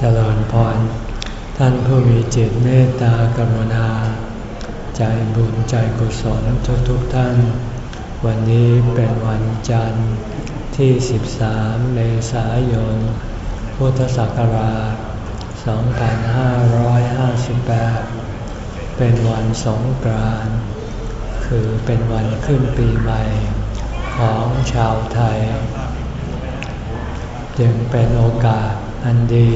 เจริญพร ท่านผู้มีจิตเมตตากรุณา ใจบุญใจกุศลทุกทุกท่าน วันนี้เป็นวันจันทร์ที่ 13 เมษายน พุทธศักราช 2558 เป็นวันสงกรานต์คือเป็นวันขึ้นปีใหม่ของชาวไทย จึงเป็นโอกาสอันดี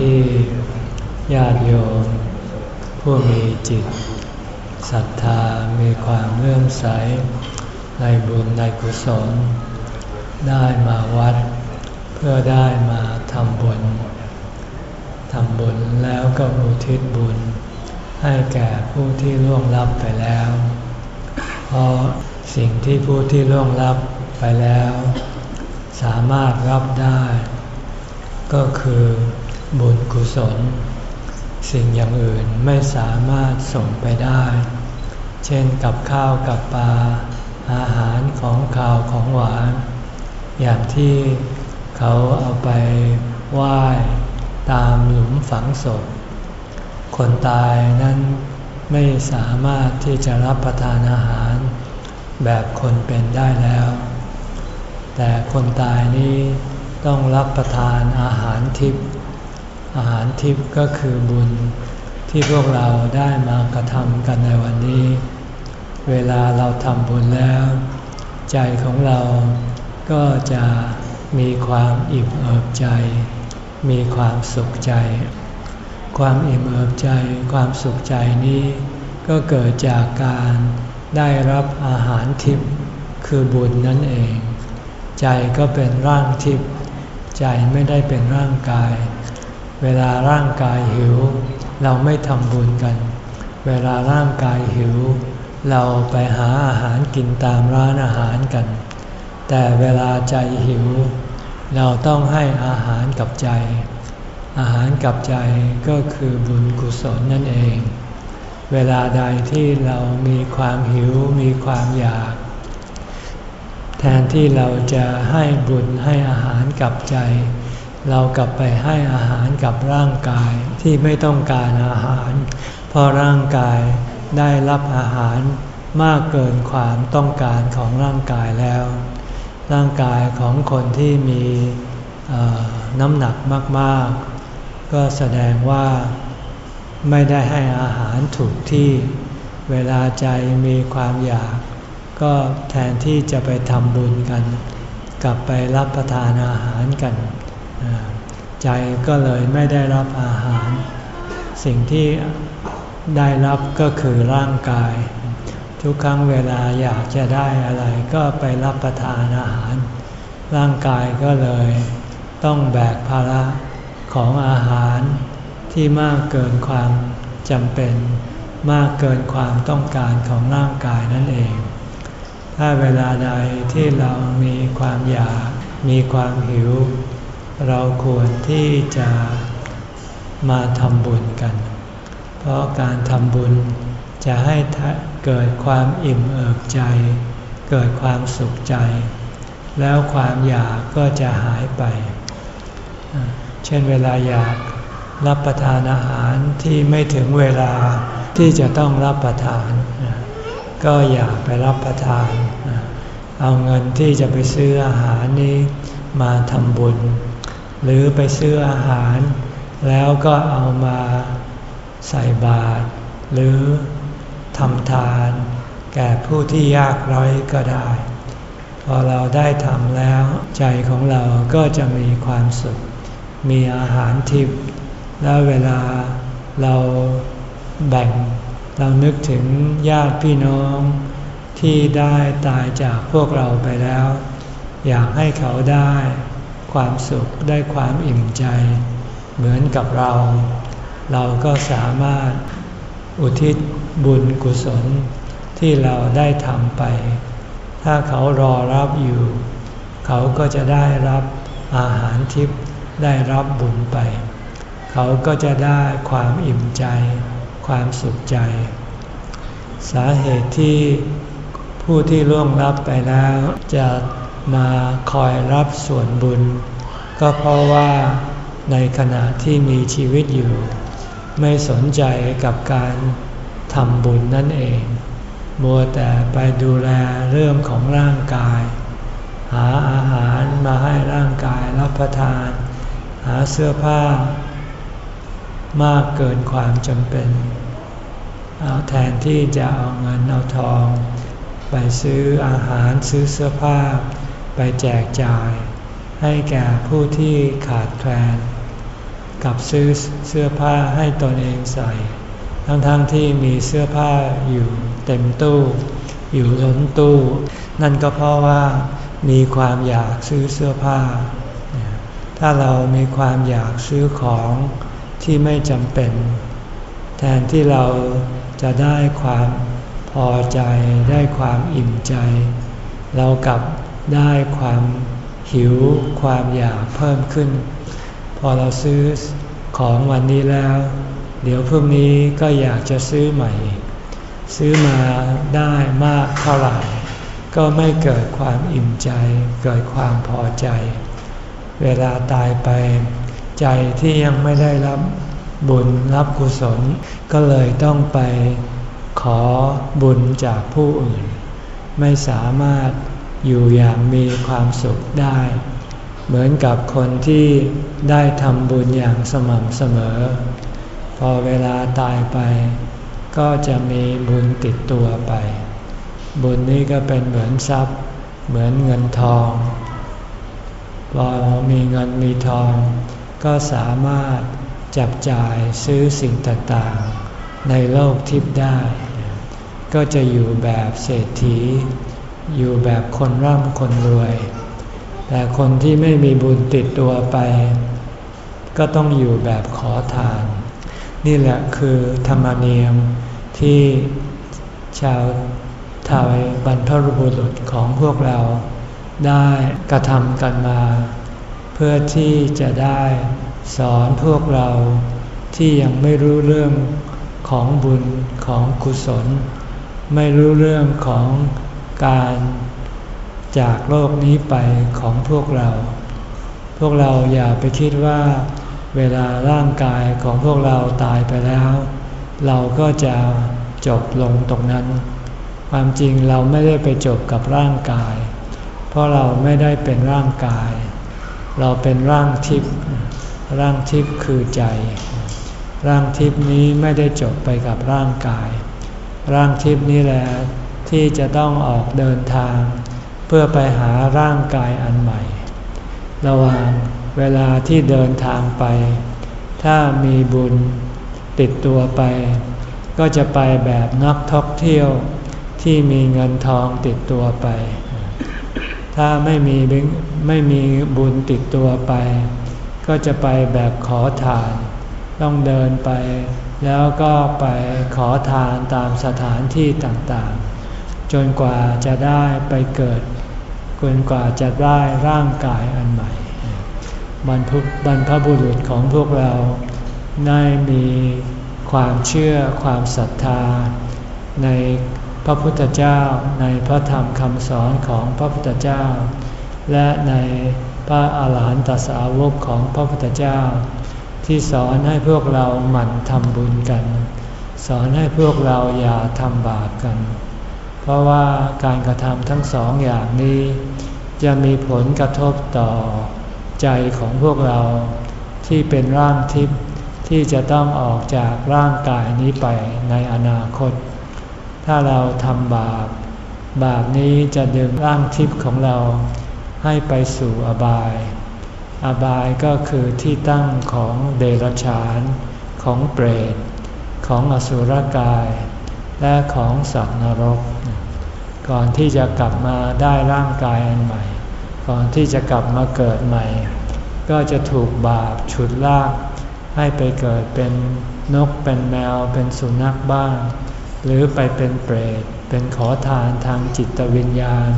ที่ญาติโยม ผู้มีจิตศรัทธามีความเลื่อมใส ในบุญในกุศล ได้มาวัด เพื่อได้มาทำบุญทำบุญแล้วก็อุทิศบุญ ให้แก่ผู้ที่ล่วงลับไปแล้ว เพราะสิ่งที่ผู้ที่ล่วงลับไปแล้ว สามารถรับได้ ก็คือ บุญกุศล สิ่งอย่างอื่นไม่สามารถส่งไปได้ เช่นกับข้าวกับปลาอาหารของข้าวของหวาน อย่างที่เขาเอาไปไหว้ตามหลุมฝังศพ คนตายนั้นไม่สามารถที่จะรับประทานอาหาร แบบคนเป็นได้แล้ว แต่คนตายนี้ต้องรับประทานอาหารทิพย์ อาหารทิพย์ก็คือบุญที่พวกเราได้มากระทำกันในวันนี้ เวลาเราทำบุญแล้ว ใจของเราก็จะมีความอิ่มเอิบใจ มีความสุขใจ ความอิ่มเอิบใจ ความสุขใจนี้ ก็เกิดจากการได้รับอาหารทิพย์คือบุญนั่นเอง ใจก็เป็นร่างทิพย์ใจไม่ได้เป็นร่างกาย เวลาร่างกายหิว เราไม่ทำบุญกัน เวลาร่างกายหิว เราไปหาอาหารกินตามร้านอาหารกัน แต่เวลาใจหิว เราต้องให้อาหารกับใจ อาหารกับใจก็คือบุญกุศลนั่นเอง เวลาใดที่เรามีความหิวมีความอยาก แทนที่เราจะให้บุญให้อาหารกับใจ เรากลับไปให้อาหารกับร่างกายที่ไม่ต้องการอาหาร เพราะร่างกายได้รับอาหารมากเกินความต้องการของร่างกายแล้ว ร่างกายของคนที่มีน้ำหนักมากๆ ก็แสดงว่าไม่ได้ให้อาหารถูกที่เวลาใจมีความอยาก ก็แทนที่จะไปทำบุญกัน กลับไปรับประทานอาหารกัน ใจก็เลยไม่ได้รับอาหาร สิ่งที่ได้รับก็คือร่างกาย ทุกครั้งเวลาอยากจะได้อะไรก็ไปรับประทานอาหาร ร่างกายก็เลยต้องแบกภาระของอาหารที่มากเกินความจำเป็น มากเกินความต้องการของร่างกายนั่นเอง ถ้าเวลาใดที่เรามีความอยาก มีความหิว เราควรที่จะมาทำบุญกัน เพราะการทำบุญจะให้เกิดความอิ่มเอิบใจ เกิดความสุขใจ แล้วความอยากก็จะหายไป เช่นเวลาอยากรับประทานอาหารที่ไม่ถึงเวลาที่จะต้องรับประทาน ก็อย่าไปรับประทาน เอาเงินที่จะไปซื้ออาหารนี้มาทำบุญ หรือไปซื้ออาหาร แล้วก็เอามาใส่บาตรหรือทำทาน แก่ผู้ที่ยากไร้ก็ได้ พอเราได้ทำแล้วใจของเราก็จะมีความสุข มีอาหารทิพย์แล้วเวลาเราแบ่ง เรานึกถึงญาติพี่น้องที่ได้ตายจากพวกเราไปแล้ว อยากให้เขาได้ ความสุขได้ความอิ่มใจ เหมือนกับเรา เราก็สามารถอุทิศบุญกุศลที่เราได้ทำไป ถ้าเขารอรับอยู่ เขาก็จะได้รับอาหารทิพย์ได้รับบุญไป เขาก็จะได้ความอิ่มใจ ความสุขใจ สาเหตุที่ผู้ที่ล่วงรับไปแล้วจะ มาคอยรับส่วนบุญ ก็เพราะว่าในขณะที่มีชีวิตอยู่ ไม่สนใจกับการทำบุญนั่นเอง มัวแต่ไปดูแลเรื่องของร่างกาย หาอาหารมาให้ร่างกายรับประทาน หาเสื้อผ้า มากเกินความจำเป็น เอาแทนที่จะเอาเงินเอาทอง ไปซื้ออาหารซื้อเสื้อผ้า ไปแจกจ่าย ให้แก่ผู้ที่ขาดแคลน กับซื้อเสื้อผ้าให้ตนเองใส่ ทั้งๆทที่มีเสื้อผ้าอยู่เต็มตู้ อยู่ล้นตู้ นั่นก็เพราะว่ามีความอยากซื้อเสื้อผ้า ถ้าเรามีความอยากซื้อของที่ไม่จำเป็น แทนที่เราจะได้ความพอใจได้ความอิ่มใจ เรากลับ ได้ความหิวความอยากเพิ่มขึ้น พอเราซื้อของวันนี้แล้ว เดี๋ยวพรุ่งนี้ก็อยากจะซื้อใหม่ซื้อมาได้มากเท่าไหร่ ก็ไม่เกิดความอิ่มใจ เกิดความพอใจ เวลาตายไป ใจที่ยังไม่ได้รับบุญรับกุศล ก็เลยต้องไปขอบุญจากผู้อื่น ไม่สามารถ อยู่อย่างมีความสุขได้ เหมือนกับคนที่ได้ทำบุญอย่างสม่ำเสมอ พอเวลาตายไป ก็จะมีบุญติดตัวไป บุญนี้ก็เป็นเหมือนทรัพย์ เหมือนเงินทอง พอมีเงินมีทอง ก็สามารถจับจ่ายซื้อสิ่งต่างๆ ในโลกทิพย์ได้ ก็จะอยู่แบบเศรษฐี อยู่แบบคนร่ำคนรวย แต่คนที่ไม่มีบุญติดตัวไป ก็ต้องอยู่แบบขอทาน นี่แหละคือธรรมเนียมที่ชาวไทาวบรรพบุรุษของพวกเราได้กระทำกันมา เพื่อที่จะได้สอนพวกเราที่ยังไม่รู้เรื่องของบุญของกุศล ไม่รู้เรื่องของ การจากโลกนี้ไปของพวกเรา พวกเราอย่าไปคิดว่า เวลาร่างกายของพวกเราตายไปแล้ว เราก็จะจบลงตรงนั้น ความจริงเราไม่ได้ไปจบกับร่างกาย เพราะเราไม่ได้เป็นร่างกาย เราเป็นร่างทิพย์ร่างทิพย์คือใจ ร่างทิพย์นี้ไม่ได้จบไปกับร่างกาย ร่างทิพย์นี้แหละ ที่จะต้องออกเดินทาง เพื่อไปหาร่างกายอันใหม่ ระหว่างเวลาที่เดินทางไป ถ้ามีบุญติดตัวไป ก็จะไปแบบนักท่องเที่ยวที่มีเงินทองติดตัวไป ถ้าไม่มีไม่มีบุญติดตัวไป ก็จะไปแบบขอทาน ต้องเดินไป แล้วก็ไปขอทานตามสถานที่ต่างๆ จนกว่าจะได้ไปเกิดจนกว่าจะได้ร่างกายอันใหม่ บรรพบรรพบุรุษของพวกเราได้มีความเชื่อความศรัทธา ในพระพุทธเจ้าในพระธรรมคำสอนของพระพุทธเจ้า และในพระอาหารหันตสาวกของพระพุทธเจ้า ที่สอนให้พวกเราหมั่นทำบุญกัน สอนให้พวกเราอย่าทำบาปกัน ราะว่าการกระทำทั้งสองอย่างนี้ จะมีผลกระทบต่อใจของพวกเราที่เป็นร่างทิพย์ที่จะต้องออกจากร่างกายนี้ไปในอนาคต ถ้าเราทำบาป บาปนี้จะดึงร่างทิพย์ของเราให้ไปสู่อบาย อบายก็คือที่ตั้งของเดรัจฉาน ของเปรต ของอสุรกาย และของสัตว์นรก ก่อนที่จะกลับมาได้ร่างกายอันใหม่ ก่อนที่จะกลับมาเกิดใหม่ ก็จะถูกบาปฉุดลากให้ไปเกิดเป็นนกเป็นแมวเป็นสุนัขบ้าง หรือไปเป็นเปรต เป็นขอทานทางจิตวิญญาณ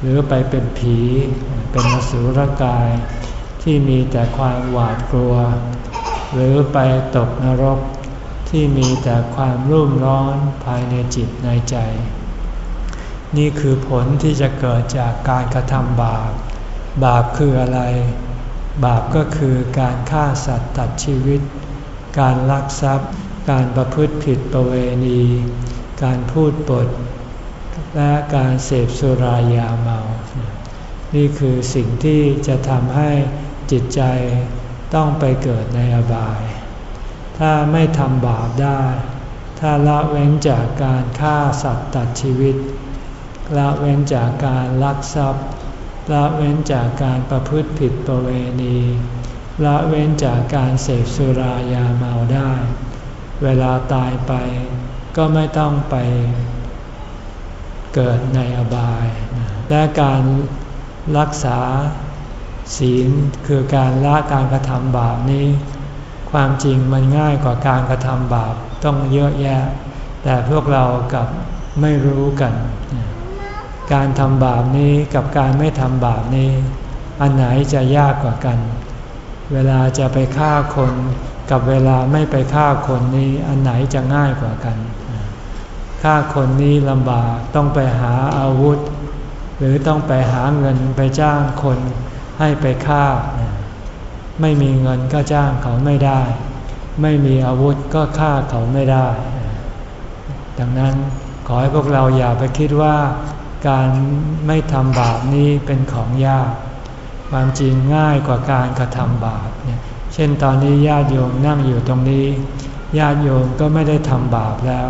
หรือไปเป็นผี เป็นมสุรกาย ที่มีแต่ความหวาดกลัว หรือไปตกนรก ที่มีแต่ความรุ่มร้อนภายในจิตในใจ นี่คือผลที่จะเกิดจากการกระทำบาป บาปคืออะไร บาปก็คือการฆ่าสัตว์ตัดชีวิต การลักทรัพย์ การประพฤติผิดประเวณี การพูดปด และการเสพสุรายาเมา นี่คือสิ่งที่จะทำให้จิตใจต้องไปเกิดในอบาย ถ้าไม่ทำบาปได้ ถ้าละเว้นจากการฆ่าสัตว์ตัดชีวิต ละเว้นจากการลักทรัพย์ ละเว้นจากการประพฤติผิดประเวณี ละเว้นจากการเสพสุรายาเมาได้ เวลาตายไปก็ไม่ต้องไปเกิดในอบาย และการรักษาศีลคือการละการกระทำบาปนี้ ความจริงมันง่ายกว่าการกระทำบาปต้องเยอะแยะ แต่พวกเรากับไม่รู้กัน การทำบาปนี้กับการไม่ทำบาปนี้ อันไหนจะยากกว่ากัน เวลาจะไปฆ่าคนกับเวลาไม่ไปฆ่าคนนี้ อันไหนจะง่ายกว่ากัน ฆ่าคนนี้ลำบากต้องไปหาอาวุธ หรือต้องไปหาเงินไปจ้างคนให้ไปฆ่า ไม่มีเงินก็จ้างเขาไม่ได้ ไม่มีอาวุธก็ฆ่าเขาไม่ได้ ดังนั้นขอให้พวกเราอย่าไปคิดว่าการไม่ทำบาปนี้เป็นของยาก ความจริงง่ายกว่าการกระทำบาปเนี่ยเช่นตอนนี้ญาติโยมนั่งอยู่ตรงนี้ ญาติโยมก็ไม่ได้ทำบาปแล้ว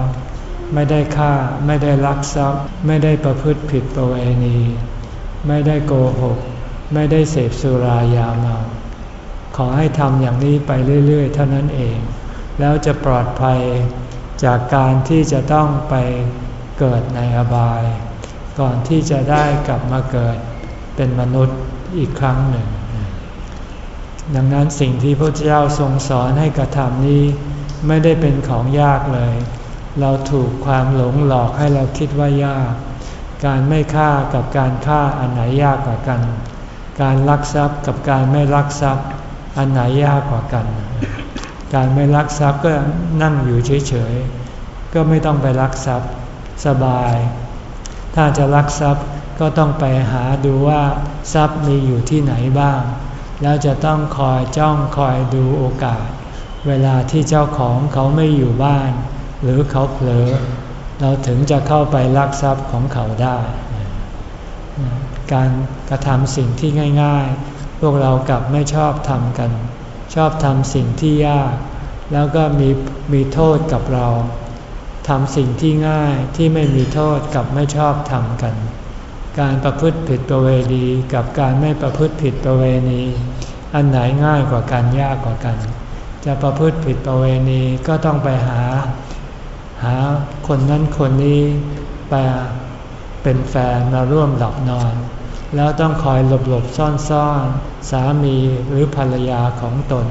ไม่ได้ฆ่า ไม่ได้ลักทรัพย์ ไม่ได้ประพฤติผิดประเวณี ไม่ได้โกหก ไม่ได้เสพสุรายาเมา ขอให้ทำอย่างนี้ไปเรื่อยๆ เท่านั้นเอง แล้วจะปลอดภัยจากการที่จะต้องไปเกิดในอบาย ก่อนที่จะได้กลับมาเกิดเป็นมนุษย์อีกครั้งหนึ่ง ดังนั้นสิ่งที่พระเจ้าทรงสอนให้กระทำนี้ ไม่ได้เป็นของยากเลย เราถูกความหลงหลอกให้เราคิดว่ายาก การไม่ฆ่ากับการฆ่าอันไหนยากกว่ากัน การลักทรัพย์กับการไม่ลักทรัพย์ อันไหนยากกว่ากัน การไม่ลักทรัพย์ก็นั่งอยู่เฉยๆ ก็ไม่ต้องไปลักทรัพย์สบาย ถ้าจะลักทรัพย์ก็ต้องไปหาดูว่าทรัพย์มีอยู่ที่ไหนบ้าง แล้วจะต้องคอยจ้องคอยดูโอกาส เวลาที่เจ้าของเขาไม่อยู่บ้าน หรือเขาเผลอ เราถึงจะเข้าไปลักทรัพย์ของเขาได้ การกระทำสิ่งที่ง่าย ๆ พวกเรากลับไม่ชอบทำกัน ชอบทำสิ่งที่ยาก แล้วก็มีมีโทษกับเราทำสิ่งที่ง่ายที่ไม่มีโทษกับไม่ชอบทำกัน การประพฤติผิดประเวณีกับการไม่ประพฤติผิดประเวณี อันไหนง่ายกว่ากันยากกว่ากัน จะประพฤติผิดประเวณีก็ต้องไปหา หาคนนั้นคนนี้ไปเป็นแฟนมาร่วมหลับนอน แล้วต้องคอยหลบหลบซ่อนซ่อนสามีหรือภรรยาของตน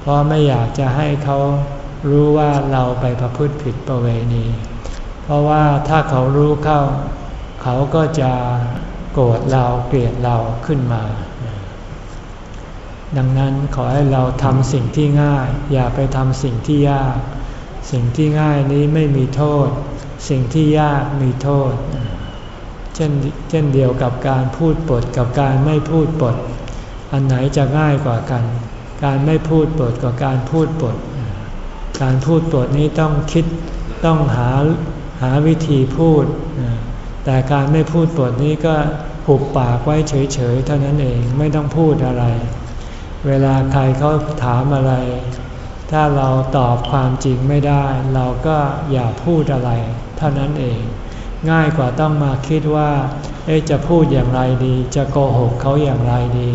เพราะไม่อยากจะให้เขารู้ว่าเราไปประพฤติผิดประเวณี เพราะว่าถ้าเขารู้เข้า เขาก็จะโกรธเราเกลียดเราขึ้นมา ดังนั้นขอให้เราทำสิ่งที่ง่าย อย่าไปทำสิ่งที่ยาก สิ่งที่ง่ายนี้ไม่มีโทษ สิ่งที่ยากมีโทษ ช่นเช่นเดียวกับการพูดปดกับการไม่พูดปด อันไหนจะง่ายกว่ากัน การไม่พูดปดกับการพูดปด การพูดปดนี้ต้องคิดต้องหาหาวิธีพูด แต่การไม่พูดปดนี้ก็หุบปากไว้เฉยๆเท่านั้นเองไม่ต้องพูดอะไร เวลาใครเขาถามอะไร ถ้าเราตอบความจริงไม่ได้ เราก็อย่าพูดอะไร เท่านั้นเอง ง่ายกว่าต้องมาคิดว่า เอ๊จะพูดอย่างไรดี จะโกหกเขาอย่างไรดี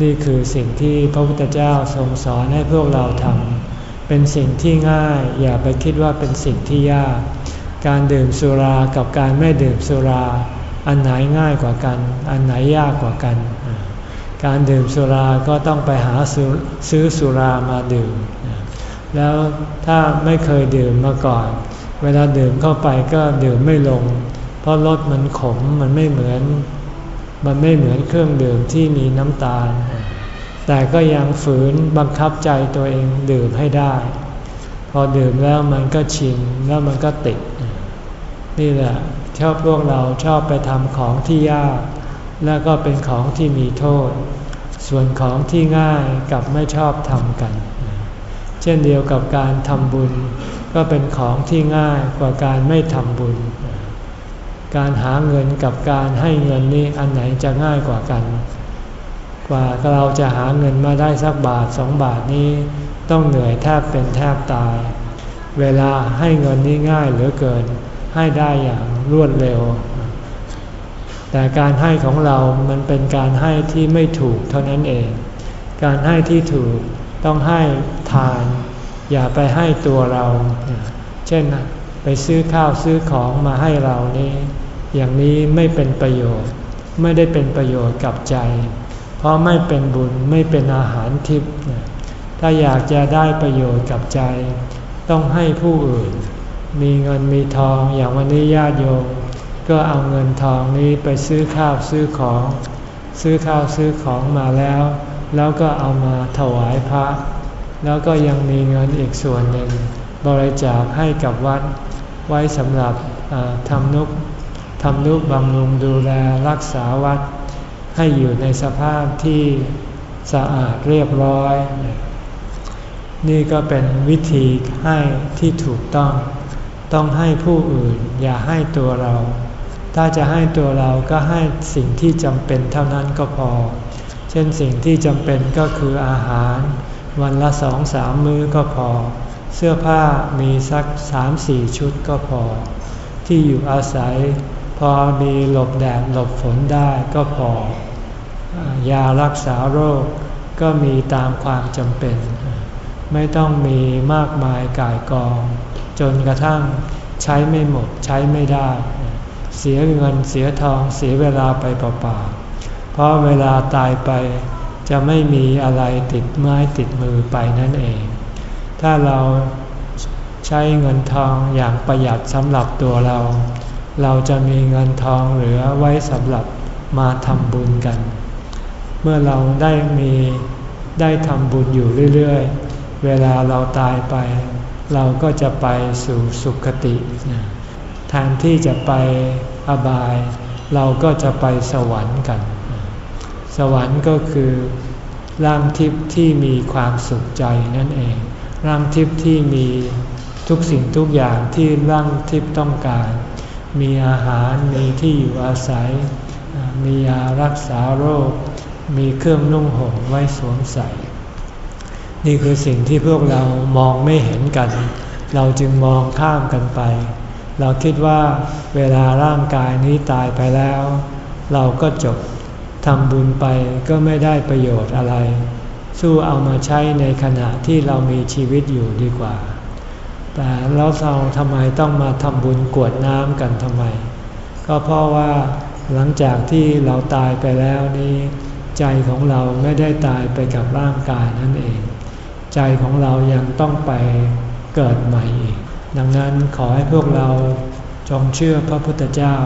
นี่คือสิ่งที่พระพุทธเจ้าทรงสอนให้พวกเราทำเป็นสิ่งที่ง่าย อย่าไปคิดว่าเป็นสิ่งที่ยาก การดื่มสุรากับการไม่ดื่มสุรา อันไหนง่ายกว่ากัน อันไหนยากกว่ากัน การดื่มสุราก็ต้องไปหาซื้อสุรามาดื่ม แล้วถ้าไม่เคยดื่มมาก่อน เวลาดื่มเข้าไปก็ดื่มไม่ลง เพราะรสมันขมมันไม่เหมือน มันไม่เหมือนเครื่องดื่มที่มีน้ำตาล แต่ก็ยังฝืนบังคับใจตัวเองดื่มให้ได้ พอดื่มแล้วมันก็ชินแล้วมันก็ติด นี่แหละชอบพวกเราชอบไปทำของที่ยาก แล้วก็เป็นของที่มีโทษ ส่วนของที่ง่ายกับไม่ชอบทำกัน เช่นเดียวกับการทำบุญ ก็เป็นของที่ง่ายกว่าการไม่ทำบุญ การหาเงินกับการให้เงินนี้อันไหนจะง่ายกว่ากัน กว่าเราจะหาเงินมาได้สักบาทสองบาทนี้ ต้องเหนื่อยแทบเป็นแทบตาย เวลาให้เงินนี้ง่ายเหลือเกิน ให้ได้อย่างรวดเร็ว แต่การให้ของเรามันเป็นการให้ที่ไม่ถูกเท่านั้นเอง การให้ที่ถูกต้องให้ทาน อย่าไปให้ตัวเรา เช่นไปซื้อข้าวซื้อของมาให้เรานี้ อย่างนี้ไม่เป็นประโยชน์ ไม่ได้เป็นประโยชน์กับใจ เพราะไม่เป็นบุญไม่เป็นอาหารทิพย์ถ้าอยากจะได้ประโยชน์กับใจ ต้องให้ผู้อื่น มีเงินมีทองอย่างวันนี้ญาติโยมก็เอาเงินทองนี้ไปซื้อข้าวซื้อของ ซื้อข้าวซื้อของมาแล้ว แล้วก็เอามาถวายพระ แล้วก็ยังมีเงินอีกส่วนหนึ่ง บริจาคให้กับวัด ไว้สำหรับทำนุกทำนุบำรุงดูแลรักษาวัด ให้อยู่ในสภาพที่สะอาดเรียบร้อย นี่ก็เป็นวิธีให้ที่ถูกต้อง ต้องให้ผู้อื่นอย่าให้ตัวเรา ถ้าจะให้ตัวเราก็ให้สิ่งที่จำเป็นเท่านั้นก็พอ เช่นสิ่งที่จำเป็นก็คืออาหาร วันละสองสามมื้อก็พอ เสื้อผ้ามีสักสามสี่ชุดก็พอ ที่อยู่อาศัย พอมีหลบแดดหลบฝนได้ก็พอ ยารักษาโรคก็มีตามความจำเป็น ไม่ต้องมีมากมายกายกอง จนกระทั่งใช้ไม่หมดใช้ไม่ได้ เสียเงินเสียทองเสียเวลาไปเปล่าๆเพราะเวลาตายไป จะไม่มีอะไรติดไม้ติดมือไปนั่นเอง ถ้าเราใช้เงินทองอย่างประหยัดสำหรับตัวเรา เราจะมีเงินทองเหลือไว้สำหรับมาทำบุญกัน เมื่อเราได้มีได้ทำบุญอยู่เรื่อยๆ เวลาเราตายไป เราก็จะไปสู่สุคตินะทนที่จะไปอบาย เราก็จะไปสวรรค์กัน สวรรค์ก็คือร่างทิพย์ที่มีความสุขใจนั่นเอง ร่างทิพย์ที่มีทุกสิ่งทุกอย่างที่ร่างทิพย์ต้องการ มีอาหารมีที่อยู่อาศัย มียารักษาโรค มีเครื่องนุ่งห่มไว้สวมใส่ นี่คือสิ่งที่พวกเรามองไม่เห็นกัน เราจึงมองข้ามกันไป เราคิดว่าเวลาร่างกายนี้ตายไปแล้ว เราก็จบ ทำบุญไปก็ไม่ได้ประโยชน์อะไร สู้เอามาใช้ในขณะที่เรามีชีวิตอยู่ดีกว่า แต่เราเราทำไมต้องมาทำบุญกวดน้ำกันทำไม ก็เพราะว่าหลังจากที่เราตายไปแล้วนี้ใจของเราไม่ได้ตายไปกับร่างกายนั่นเอง ใจของเรายังต้องไปเกิดใหม่อีก ดังนั้นขอให้พวกเราจงเชื่อพระพุทธเจ้า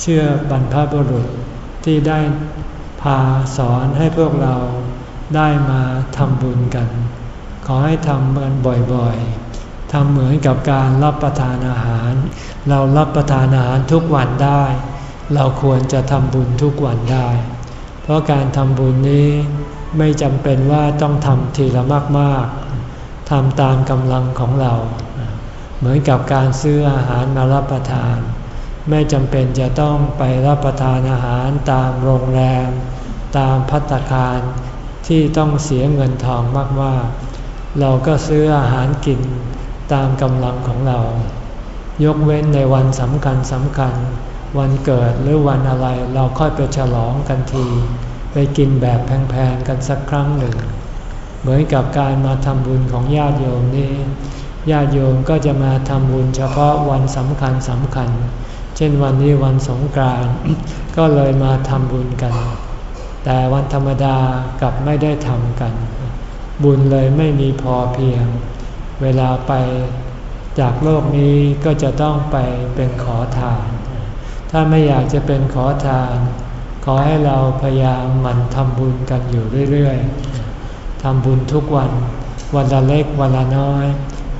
เชื่อบรรพบุรุษ ที่ได้พาสอนให้พวกเราได้มาทำบุญกัน ขอให้ทำกันบ่อยๆทำเหมือนกับการรับประทานอาหาร เรารับประทานอาหารทุกวันได้ เราควรจะทำบุญทุกวันได้ เพราะการทำบุญนี้ไม่จำเป็นว่าต้องทำทีละมากๆทำตามกำลังของเรา เหมือนกับการซื้ออาหารมารับประทาน ไม่จำเป็นจะต้องไปรับประทานอาหารตามโรงแรม ตามพัตคารที่ต้องเสียเงินทองมากๆ เราก็ซื้ออาหารกินตามกำลังของเรา ยกเว้นในวันสำคัญสำคัญ วันเกิดหรือวันอะไรเราค่อยไปฉลองกันที ไปกินแบบแพงๆกันสักครั้งหนึ่ง เหมือนกับการมาทำบุญของญาติโยมนี้ ญาติโยมก็จะมาทำบุญเฉพาะวันสำคัญสำคัญ เช่นวันนี้วันสงกรานต์ก็เลยมาทำบุญกัน แต่วันธรรมดากลับไม่ได้ทำกัน บุญเลยไม่มีพอเพียง เวลาไปจากโลกนี้ก็จะต้องไปเป็นขอทาน ถ้าไม่อยากจะเป็นขอทาน ขอให้เราพยายามหมั่นทำบุญกันอยู่เรื่อยๆทำบุญทุกวัน วันละเล็กวันละน้อย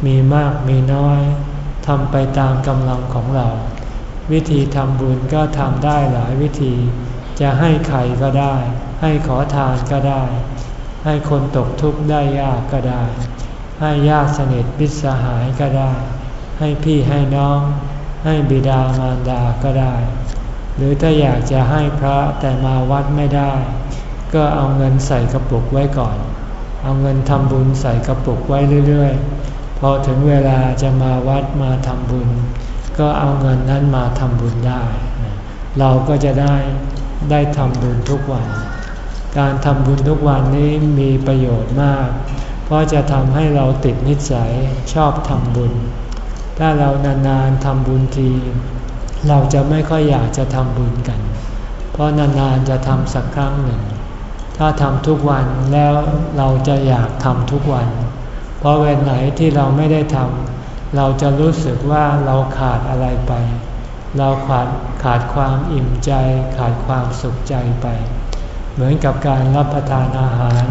มีมากมีน้อยทำไปตามกำลังของเรา วิธีทำบุญก็ทำได้หลายวิธี จะให้ใครก็ได้ ให้ขอทานก็ได้ ให้คนตกทุกข์ได้ยากก็ได้ ให้ญาติสนิทมิตรสหายก็ได้ ให้พี่ให้น้อง ให้บิดามารดาก็ได้ หรือถ้าอยากจะให้พระแต่มาวัดไม่ได้ ก็เอาเงินใส่กระปุกไว้ก่อน เอาเงินทำบุญใส่กระปุกไว้เรื่อยๆ พอถึงเวลาจะมาวัดมาทำบุญ ก็เอาเงินนั้นมาทำบุญได้ เราก็จะได้ได้ทำบุญทุกวัน การทำบุญทุกวันนี้มีประโยชน์มาก เพราะจะทำให้เราติดนิสัยชอบทำบุญ ถ้าเรานานๆทำบุญที เราจะไม่ค่อยอยากจะทำบุญกัน เพราะนานๆจะทำสักครั้งหนึ่ง ถ้าทำทุกวันแล้วเราจะอยากทำทุกวัน เพราะเวลาไหนที่เราไม่ได้ทำ เราจะรู้สึกว่าเราขาดอะไรไป เราขาดขาดความอิ่มใจ ขาดความสุขใจไป เหมือนกับการรับประทานอาหาร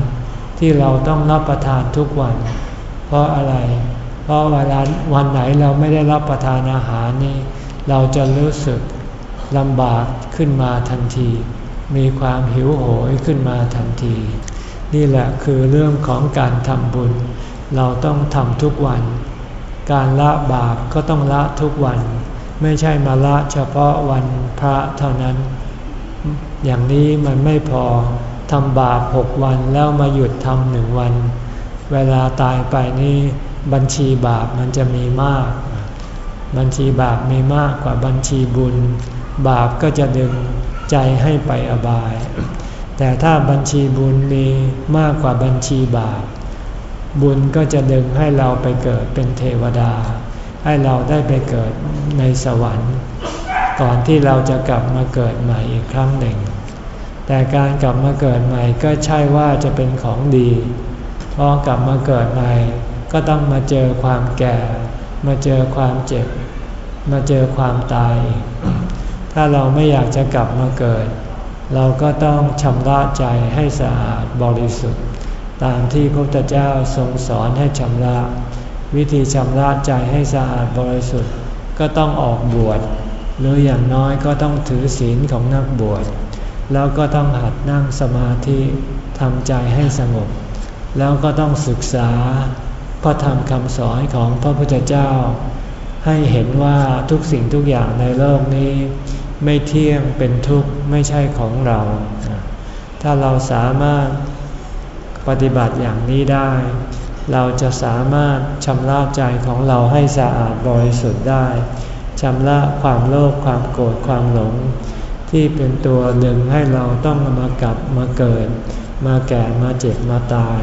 ที่เราต้องรับประทานทุกวัน เพราะอะไร เพราะเวลาวันไหนเราไม่ได้รับประทานอาหารนี่เราจะรู้สึกลำบากขึ้นมาทันที มีความหิวโหยขึ้นมาทันที นี่แหละคือเรื่องของการทำบุญ เราต้องทำทุกวัน การละบาปก็ต้องละทุกวัน ไม่ใช่มาละเฉพาะวันพระเท่านั้น อย่างนี้มันไม่พอทำบาปหกวันแล้วมาหยุดทำหนึ่งวัน เวลาตายไปนี่บัญชีบาปมันจะมีมาก บัญชีบาปมีมากกว่าบัญชีบุญ บาปก็จะดึงใจให้ไปอบาย แต่ถ้าบัญชีบุญมีมากกว่าบัญชีบาป บุญก็จะดึงให้เราไปเกิดเป็นเทวดา ให้เราได้ไปเกิดในสวรรค์ ก่อนที่เราจะกลับมาเกิดใหม่อีกครั้งหนึ่ง แต่การกลับมาเกิดใหม่ก็ใช่ว่าจะเป็นของดี เพอกลับมาเกิดใหม่ก็ต้องมาเจอความแก่ มาเจอความเจ็บ มาเจอความตาย ถ้าเราไม่อยากจะกลับมาเกิด เราก็ต้องชำระใจให้สะอาดบริสุทธิ์ ตามที่พระพุทธเจ้าทรงสอนให้ชำระ วิธีชำระใจให้สะอาดบริสุทธิ์ก็ต้องออกบวชหรืออย่างน้อยก็ต้องถือศีลของนักบวชแล้วก็ต้องหัดนั่งสมาธิทำใจให้สงบ แล้วก็ต้องศึกษาพระธรรมคำสอนของพระพุทธเจ้า ให้เห็นว่าทุกสิ่งทุกอย่างในโลกนี้ ไม่เที่ยงเป็นทุกข์ไม่ใช่ของเรา ถ้าเราสามารถ ปฏิบัติอย่างนี้ได้ เราจะสามารถชำระใจของเราให้สะอาดบริสุทธิ์ได้ชำระความโลภความโกรธความหลง ที่เป็นตัวดึงให้เราต้องมากลับมาเกิด มาแก่มาเจ็บมาตาย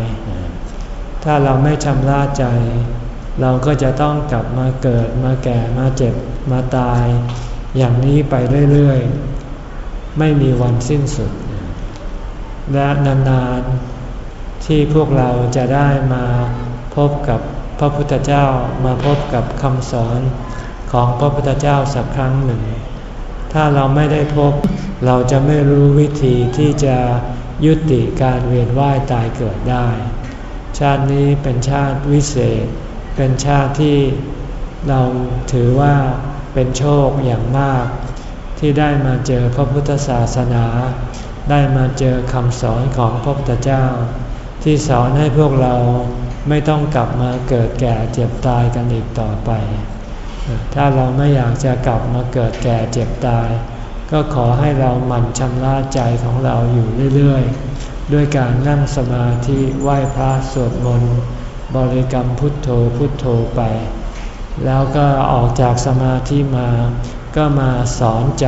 ถ้าเราไม่ชำระใจ เราก็จะต้องกลับมาเกิดมาแก่มาเจ็บมาตาย อย่างนี้ไปเรื่อยๆ ไม่มีวันสิ้นสุด และนาน ที่พวกเราจะได้มาพบกับพระพุทธเจ้ามาพบกับคำสอนของพระพุทธเจ้าสักครั้งหนึ่ง ถ้าเราไม่ได้พบเราจะไม่รู้วิธีที่จะยุติการเวียนว่ายตายเกิดได้ ชาตินี้เป็นชาติวิเศษ เป็นชาติที่เราถือว่าเป็นโชคอย่างมาก ที่ได้มาเจอพระพุทธศาสนา ได้มาเจอคำสอนของพระพุทธเจ้า ที่สอนให้พวกเราไม่ต้องกลับมาเกิดแก่เจ็บตายกันอีกต่อไป ถ้าเราไม่อยากจะกลับมาเกิดแก่เจ็บตาย ก็ขอให้เราหมั่นชำระใจของเราอยู่เรื่อยๆ ด้วยการนั่งสมาธิไหว้พระสวดมนต์บริกรรมพุทโธพุทโธไป แล้วก็ออกจากสมาธิมาก็มาสอนใจ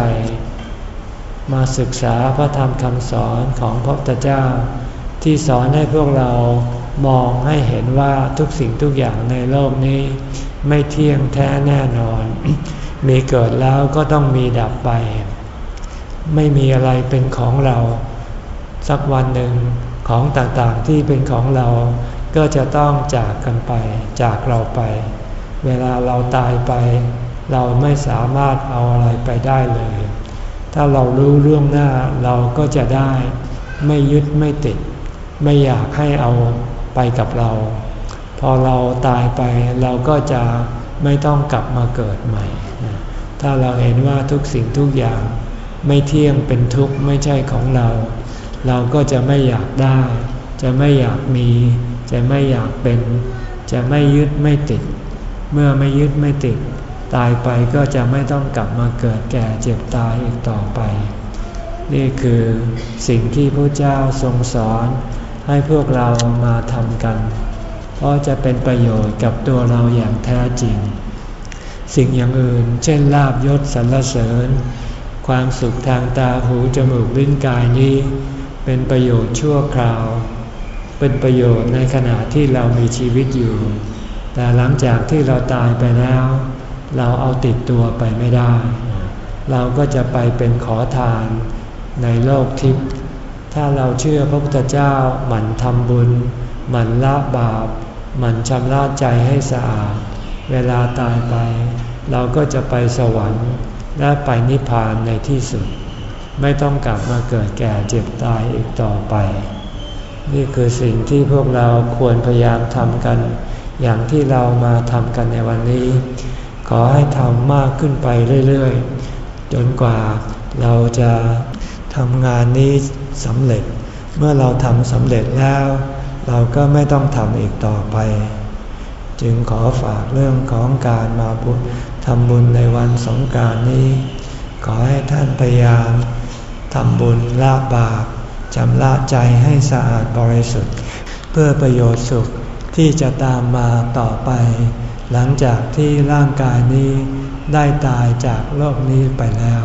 มาศึกษาพระธรรมคำสอนของพระพุทธเจ้า ที่สอนให้พวกเรามองให้เห็นว่าทุกสิ่งทุกอย่างในโลกนี้ ไม่เที่ยงแท้แน่นอน มีเกิดแล้วก็ต้องมีดับไป ไม่มีอะไรเป็นของเรา สักวันหนึ่งของต่างๆที่เป็นของเราก็จะต้องจากกันไป จากเราไป เวลาเราตายไป เราไม่สามารถเอาอะไรไปได้เลย ถ้าเรารู้เรื่องหน้าเราก็จะได้ ไม่ยึดไม่ติด ไม่อยากให้เอาไปกับเรา พอเราตายไปเราก็จะไม่ต้องกลับมาเกิดใหม่ ถ้าเราเห็นว่าทุกสิ่งทุกอย่างไม่เที่ยงเป็นทุกข์ไม่ใช่ของเรา เราก็จะไม่อยากได้ จะไม่อยากมี จะไม่อยากเป็น จะไม่ยึดไม่ติด เมื่อไม่ยึดไม่ติด ตายไปก็จะไม่ต้องกลับมาเกิดแก่เจ็บตายอีกต่อไป นี่คือสิ่งที่พระเจ้าทรงสอน ให้พวกเรามาทำกัน เพราะจะเป็นประโยชน์กับตัวเราอย่างแท้จริง สิ่งอย่างอื่น เช่นลาบยศสรรเสริญ ความสุขทางตาหูจมูกลิ้นกายนี้ เป็นประโยชน์ชั่วคราว เป็นประโยชน์ในขณะที่เรามีชีวิตอยู่ แต่หลังจากที่เราตายไปแล้ว เราเอาติดตัวไปไม่ได้ เราก็จะไปเป็นขอทานในโลกทิพย์ ถ้าเราเชื่อพระพุทธเจ้าหมั่นทำบุญ หมั่นละบาป หมั่นชำระใจให้สะอาด เวลาตายไป เราก็จะไปสวรรค์และไปนิพพานในที่สุด ไม่ต้องกลับมาเกิดแก่เจ็บตายอีกต่อไป นี่คือสิ่งที่พวกเราควรพยายามทำกัน อย่างที่เรามาทำกันในวันนี้ ขอให้ทำมากขึ้นไปเรื่อยๆ จนกว่าเราจะทำงานนี้ สำเร็จ เมื่อเราทำสำเร็จแล้ว เราก็ไม่ต้องทำอีกต่อไป จึงขอฝากเรื่องของการมาบุญทำบุญในวันสงการนี้ ขอให้ท่านพยายามทำบุญละบาปจำละใจให้สะอาดบริสุทธิ์ เพื่อประโยชน์สุขที่จะตามมาต่อไป หลังจากที่ร่างกายนี้ได้ตายจากโลกนี้ไปแล้ว